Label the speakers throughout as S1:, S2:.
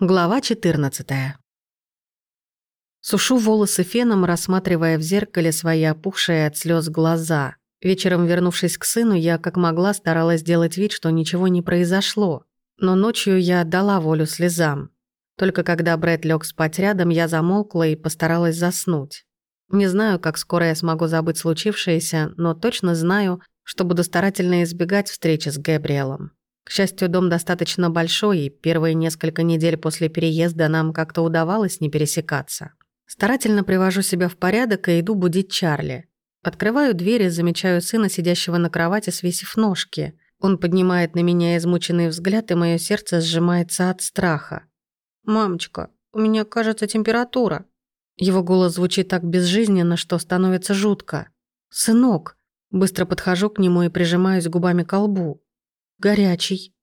S1: Глава 14. Сушу волосы феном, рассматривая в зеркале свои опухшие от слез глаза. Вечером, вернувшись к сыну, я как могла старалась сделать вид, что ничего не произошло. Но ночью я отдала волю слезам. Только когда Брэд лег спать рядом, я замолкла и постаралась заснуть. Не знаю, как скоро я смогу забыть случившееся, но точно знаю, что буду старательно избегать встречи с Гэбриэлом. К счастью, дом достаточно большой, и первые несколько недель после переезда нам как-то удавалось не пересекаться. Старательно привожу себя в порядок и иду будить Чарли. Открываю дверь и замечаю сына, сидящего на кровати, свесив ножки. Он поднимает на меня измученный взгляд, и мое сердце сжимается от страха. «Мамочка, у меня, кажется, температура». Его голос звучит так безжизненно, что становится жутко. «Сынок!» Быстро подхожу к нему и прижимаюсь губами к лбу. «Горячий»,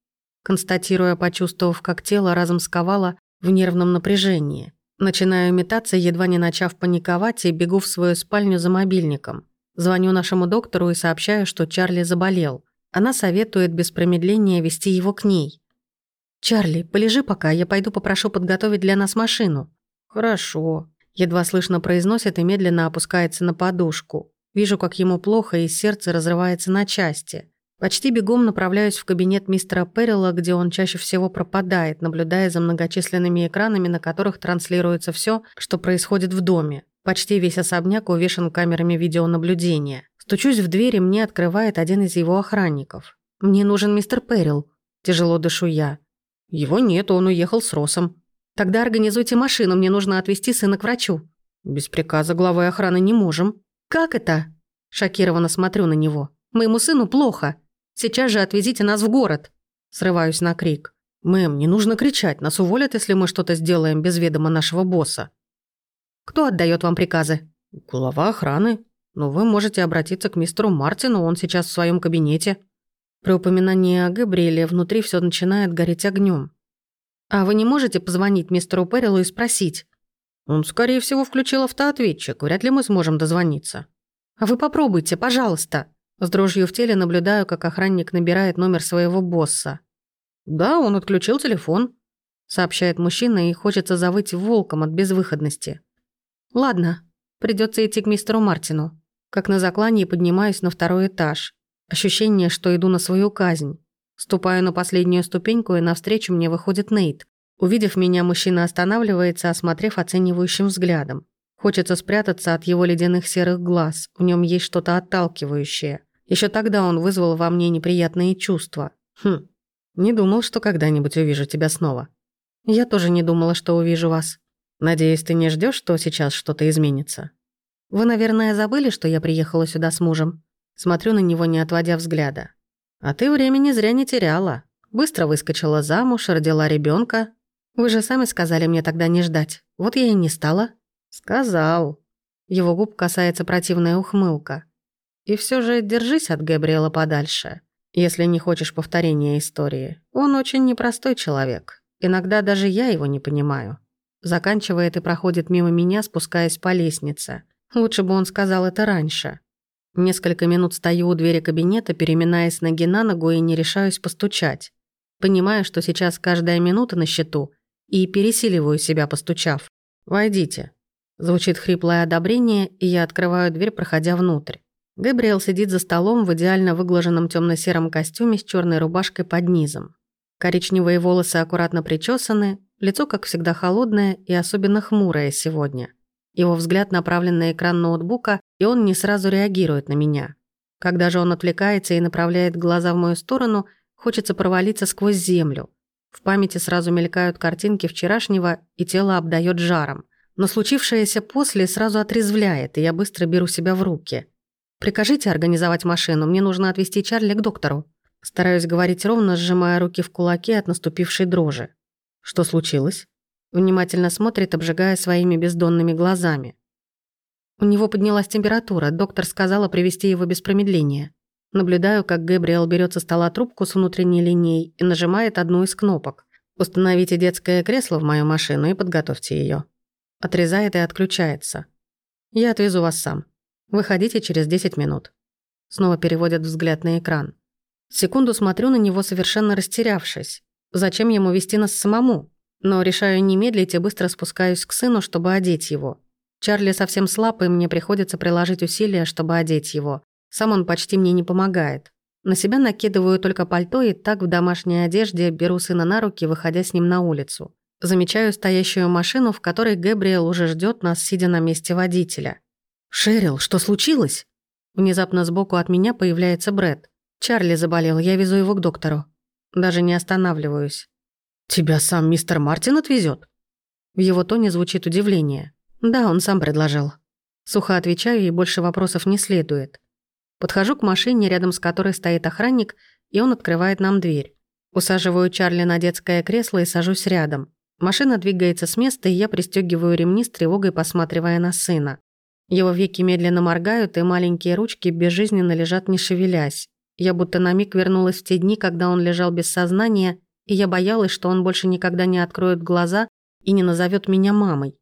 S1: констатируя, почувствовав, как тело разом сковало в нервном напряжении. Начинаю метаться, едва не начав паниковать, и бегу в свою спальню за мобильником. Звоню нашему доктору и сообщаю, что Чарли заболел. Она советует без промедления вести его к ней. «Чарли, полежи пока, я пойду попрошу подготовить для нас машину». «Хорошо», — едва слышно произносит и медленно опускается на подушку. Вижу, как ему плохо, и сердце разрывается на части. Почти бегом направляюсь в кабинет мистера Перрилла, где он чаще всего пропадает, наблюдая за многочисленными экранами, на которых транслируется все, что происходит в доме. Почти весь особняк увешан камерами видеонаблюдения. Стучусь в дверь, и мне открывает один из его охранников. «Мне нужен мистер Перрилл», – тяжело дышу я. «Его нет, он уехал с Росом». «Тогда организуйте машину, мне нужно отвезти сына к врачу». «Без приказа главы охраны не можем». «Как это?» Шокированно смотрю на него. «Моему сыну плохо. Сейчас же отвезите нас в город!» Срываюсь на крик. «Мэм, не нужно кричать, нас уволят, если мы что-то сделаем без ведома нашего босса». «Кто отдает вам приказы?» «Глава охраны. Но вы можете обратиться к мистеру Мартину, он сейчас в своем кабинете». При упоминании о Габриэле внутри все начинает гореть огнем. «А вы не можете позвонить мистеру Перрилу и спросить?» «Он, скорее всего, включил автоответчик. Вряд ли мы сможем дозвониться». «А вы попробуйте, пожалуйста». С дрожью в теле наблюдаю, как охранник набирает номер своего босса. «Да, он отключил телефон», — сообщает мужчина, и хочется завыть волком от безвыходности. «Ладно, придется идти к мистеру Мартину. Как на заклании поднимаюсь на второй этаж. Ощущение, что иду на свою казнь. Ступаю на последнюю ступеньку, и навстречу мне выходит Нейт. Увидев меня, мужчина останавливается, осмотрев оценивающим взглядом. Хочется спрятаться от его ледяных серых глаз. В нем есть что-то отталкивающее. Еще тогда он вызвал во мне неприятные чувства. Хм, не думал, что когда-нибудь увижу тебя снова. Я тоже не думала, что увижу вас. Надеюсь, ты не ждешь, что сейчас что-то изменится. Вы, наверное, забыли, что я приехала сюда с мужем? Смотрю на него, не отводя взгляда. А ты времени зря не теряла. Быстро выскочила замуж, родила ребенка. Вы же сами сказали мне тогда не ждать. Вот я и не стала. «Сказал». Его губ касается противная ухмылка. «И все же держись от Габриэла подальше, если не хочешь повторения истории. Он очень непростой человек. Иногда даже я его не понимаю». Заканчивает и проходит мимо меня, спускаясь по лестнице. Лучше бы он сказал это раньше. Несколько минут стою у двери кабинета, переминаясь ноги на ногу и не решаюсь постучать. Понимаю, что сейчас каждая минута на счету, и пересиливаю себя, постучав. «Войдите», Звучит хриплое одобрение, и я открываю дверь, проходя внутрь. Габриэл сидит за столом в идеально выглаженном темно сером костюме с черной рубашкой под низом. Коричневые волосы аккуратно причесаны, лицо, как всегда, холодное и особенно хмурое сегодня. Его взгляд направлен на экран ноутбука, и он не сразу реагирует на меня. Когда же он отвлекается и направляет глаза в мою сторону, хочется провалиться сквозь землю. В памяти сразу мелькают картинки вчерашнего, и тело обдает жаром. Но случившееся после сразу отрезвляет, и я быстро беру себя в руки. «Прикажите организовать машину, мне нужно отвезти Чарли к доктору». Стараюсь говорить ровно, сжимая руки в кулаки от наступившей дрожи. «Что случилось?» Внимательно смотрит, обжигая своими бездонными глазами. У него поднялась температура, доктор сказала привести его без промедления. Наблюдаю, как Гэбриэл берет со стола трубку с внутренней линией и нажимает одну из кнопок. «Установите детское кресло в мою машину и подготовьте ее. Отрезает и отключается. «Я отвезу вас сам. Выходите через 10 минут». Снова переводят взгляд на экран. Секунду смотрю на него, совершенно растерявшись. Зачем ему вести нас самому? Но решаю не медлить и быстро спускаюсь к сыну, чтобы одеть его. Чарли совсем слаб, и мне приходится приложить усилия, чтобы одеть его. Сам он почти мне не помогает. На себя накидываю только пальто и так в домашней одежде беру сына на руки, выходя с ним на улицу. Замечаю стоящую машину, в которой Гэбриэл уже ждет нас, сидя на месте водителя. «Шерил, что случилось?» Внезапно сбоку от меня появляется Брэд. «Чарли заболел, я везу его к доктору. Даже не останавливаюсь». «Тебя сам мистер Мартин отвезет? В его тоне звучит удивление. «Да, он сам предложил». Сухо отвечаю, и больше вопросов не следует. Подхожу к машине, рядом с которой стоит охранник, и он открывает нам дверь. Усаживаю Чарли на детское кресло и сажусь рядом. Машина двигается с места, и я пристегиваю ремни с тревогой, посматривая на сына. Его веки медленно моргают, и маленькие ручки безжизненно лежат, не шевелясь. Я будто на миг вернулась в те дни, когда он лежал без сознания, и я боялась, что он больше никогда не откроет глаза и не назовет меня мамой.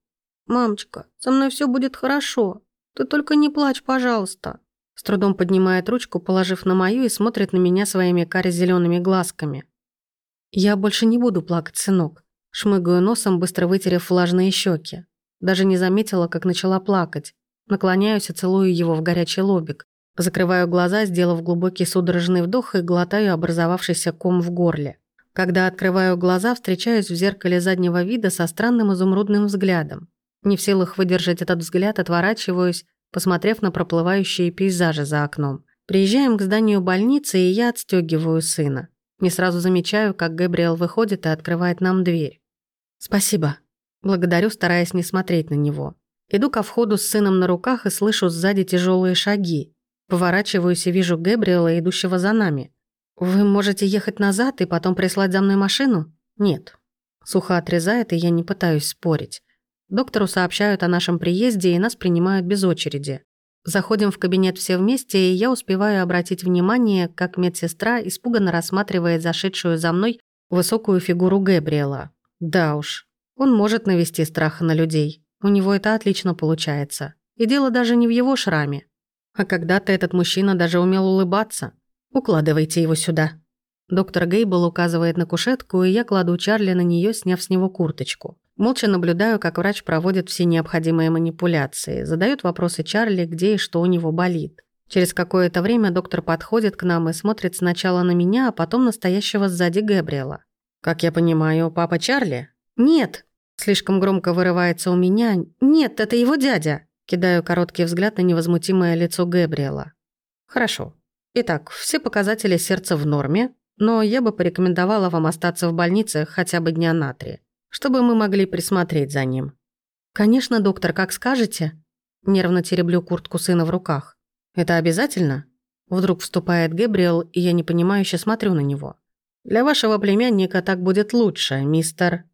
S1: «Мамочка, со мной все будет хорошо. Ты только не плачь, пожалуйста». С трудом поднимает ручку, положив на мою, и смотрит на меня своими каре-зелеными глазками. «Я больше не буду плакать, сынок». Шмыгаю носом, быстро вытерев влажные щеки. Даже не заметила, как начала плакать. Наклоняюсь и целую его в горячий лобик. Закрываю глаза, сделав глубокий судорожный вдох и глотаю образовавшийся ком в горле. Когда открываю глаза, встречаюсь в зеркале заднего вида со странным изумрудным взглядом. Не в силах выдержать этот взгляд, отворачиваюсь, посмотрев на проплывающие пейзажи за окном. Приезжаем к зданию больницы, и я отстегиваю сына. Не сразу замечаю, как Габриэл выходит и открывает нам дверь. «Спасибо». Благодарю, стараясь не смотреть на него. Иду ко входу с сыном на руках и слышу сзади тяжелые шаги. Поворачиваюсь и вижу Гэбриэла, идущего за нами. «Вы можете ехать назад и потом прислать за мной машину?» «Нет». Сухо отрезает, и я не пытаюсь спорить. Доктору сообщают о нашем приезде, и нас принимают без очереди. Заходим в кабинет все вместе, и я успеваю обратить внимание, как медсестра испуганно рассматривает зашедшую за мной высокую фигуру Гэбриэла. Да уж, он может навести страх на людей. У него это отлично получается. И дело даже не в его шраме. А когда-то этот мужчина даже умел улыбаться. Укладывайте его сюда. Доктор Гейбл указывает на кушетку, и я кладу Чарли на нее, сняв с него курточку. Молча наблюдаю, как врач проводит все необходимые манипуляции, задает вопросы Чарли, где и что у него болит. Через какое-то время доктор подходит к нам и смотрит сначала на меня, а потом на стоящего сзади Гэбриэла. «Как я понимаю, папа Чарли?» «Нет!» Слишком громко вырывается у меня. «Нет, это его дядя!» Кидаю короткий взгляд на невозмутимое лицо Гэбриэла. «Хорошо. Итак, все показатели сердца в норме, но я бы порекомендовала вам остаться в больнице хотя бы дня на три чтобы мы могли присмотреть за ним. «Конечно, доктор, как скажете». Нервно тереблю куртку сына в руках. «Это обязательно?» Вдруг вступает Гэбриэл, и я непонимающе смотрю на него. «Для вашего племянника так будет лучше, мистер...»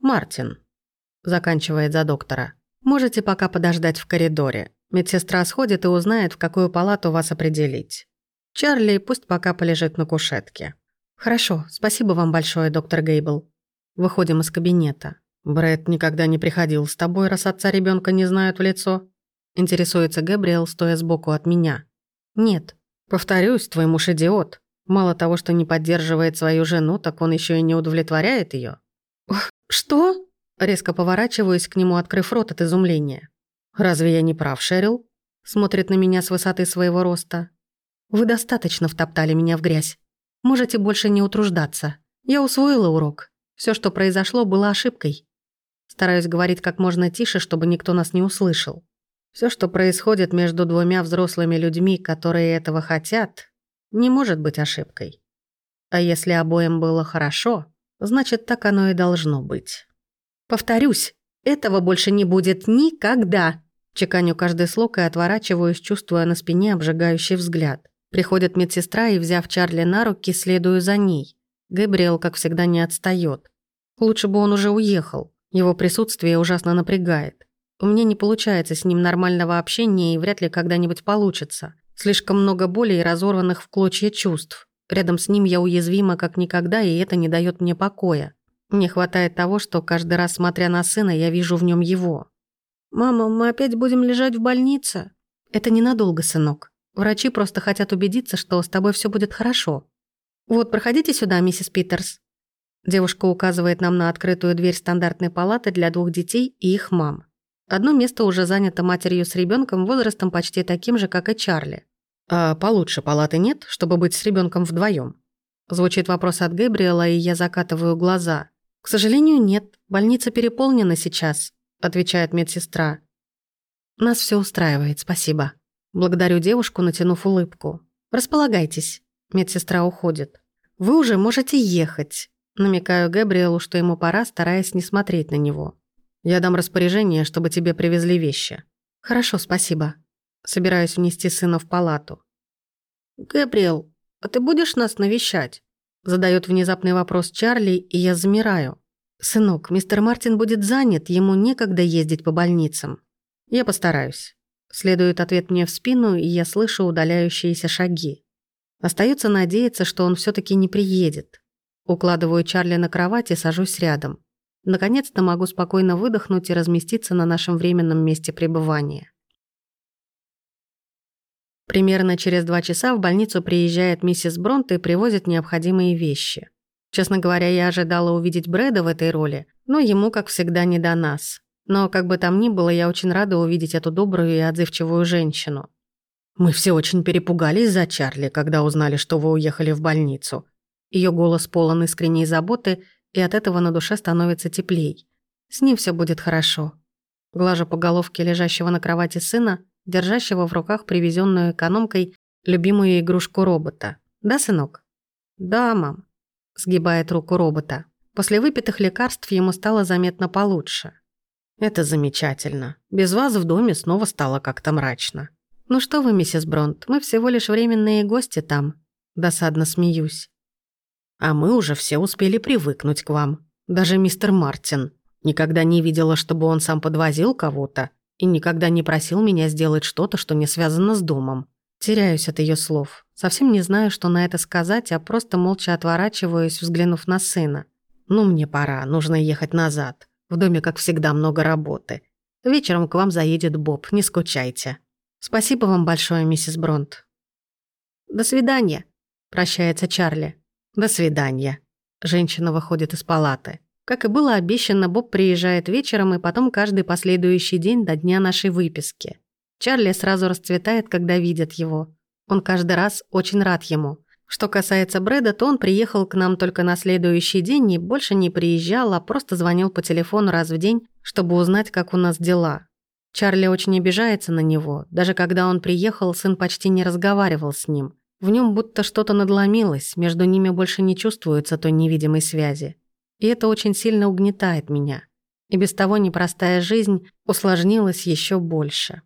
S1: «Мартин», — заканчивает за доктора. «Можете пока подождать в коридоре. Медсестра сходит и узнает, в какую палату вас определить. Чарли пусть пока полежит на кушетке». «Хорошо, спасибо вам большое, доктор Гейбл», Выходим из кабинета. Брэд никогда не приходил с тобой, раз отца ребенка не знают в лицо. Интересуется Габриэл, стоя сбоку от меня. Нет. Повторюсь, твой муж идиот. Мало того, что не поддерживает свою жену, так он еще и не удовлетворяет ее. Что? Резко поворачиваюсь к нему, открыв рот от изумления. Разве я не прав, Шерил? Смотрит на меня с высоты своего роста. Вы достаточно втоптали меня в грязь. Можете больше не утруждаться. Я усвоила урок. Все, что произошло, было ошибкой. Стараюсь говорить как можно тише, чтобы никто нас не услышал. Все, что происходит между двумя взрослыми людьми, которые этого хотят, не может быть ошибкой. А если обоим было хорошо, значит, так оно и должно быть. Повторюсь, этого больше не будет никогда. Чеканю каждый слог и отворачиваюсь, чувствуя на спине обжигающий взгляд. Приходит медсестра и, взяв Чарли на руки, следую за ней. Гэбриэл, как всегда, не отстает. Лучше бы он уже уехал. Его присутствие ужасно напрягает. У меня не получается с ним нормального общения и вряд ли когда-нибудь получится. Слишком много боли и разорванных в клочья чувств. Рядом с ним я уязвима как никогда, и это не дает мне покоя. Мне хватает того, что каждый раз, смотря на сына, я вижу в нем его. «Мама, мы опять будем лежать в больнице?» «Это ненадолго, сынок. Врачи просто хотят убедиться, что с тобой все будет хорошо. «Вот, проходите сюда, миссис Питерс». Девушка указывает нам на открытую дверь стандартной палаты для двух детей и их мам. Одно место уже занято матерью с ребенком возрастом почти таким же, как и Чарли. А получше палаты нет, чтобы быть с ребенком вдвоем. Звучит вопрос от Гэбриэла, и я закатываю глаза. «К сожалению, нет. Больница переполнена сейчас», — отвечает медсестра. «Нас все устраивает, спасибо». Благодарю девушку, натянув улыбку. «Располагайтесь». Медсестра уходит. «Вы уже можете ехать», — намекаю Гэбриэлу, что ему пора, стараясь не смотреть на него. «Я дам распоряжение, чтобы тебе привезли вещи». «Хорошо, спасибо». Собираюсь внести сына в палату. «Гэбриэл, а ты будешь нас навещать?» Задает внезапный вопрос Чарли, и я замираю. «Сынок, мистер Мартин будет занят, ему некогда ездить по больницам». «Я постараюсь». Следует ответ мне в спину, и я слышу удаляющиеся шаги. Остается надеяться, что он все таки не приедет. Укладываю Чарли на кровать и сажусь рядом. Наконец-то могу спокойно выдохнуть и разместиться на нашем временном месте пребывания. Примерно через два часа в больницу приезжает миссис Бронт и привозит необходимые вещи. Честно говоря, я ожидала увидеть Брэда в этой роли, но ему, как всегда, не до нас. Но, как бы там ни было, я очень рада увидеть эту добрую и отзывчивую женщину. Мы все очень перепугались за Чарли, когда узнали, что вы уехали в больницу. Ее голос полон искренней заботы, и от этого на душе становится теплей. С ним все будет хорошо. Глажа по головке лежащего на кровати сына, держащего в руках привезенную экономкой любимую игрушку робота. «Да, сынок?» «Да, мам», — сгибает руку робота. После выпитых лекарств ему стало заметно получше. «Это замечательно. Без вас в доме снова стало как-то мрачно». «Ну что вы, миссис Бронт, мы всего лишь временные гости там». Досадно смеюсь. «А мы уже все успели привыкнуть к вам. Даже мистер Мартин. Никогда не видела, чтобы он сам подвозил кого-то и никогда не просил меня сделать что-то, что не связано с домом. Теряюсь от ее слов. Совсем не знаю, что на это сказать, а просто молча отворачиваюсь, взглянув на сына. «Ну, мне пора, нужно ехать назад. В доме, как всегда, много работы. Вечером к вам заедет Боб, не скучайте». «Спасибо вам большое, миссис Бронт». «До свидания», — прощается Чарли. «До свидания». Женщина выходит из палаты. Как и было обещано, Боб приезжает вечером и потом каждый последующий день до дня нашей выписки. Чарли сразу расцветает, когда видит его. Он каждый раз очень рад ему. Что касается Брэда, то он приехал к нам только на следующий день и больше не приезжал, а просто звонил по телефону раз в день, чтобы узнать, как у нас дела. Чарли очень обижается на него. Даже когда он приехал, сын почти не разговаривал с ним. В нем будто что-то надломилось, между ними больше не чувствуется той невидимой связи. И это очень сильно угнетает меня. И без того непростая жизнь усложнилась еще больше.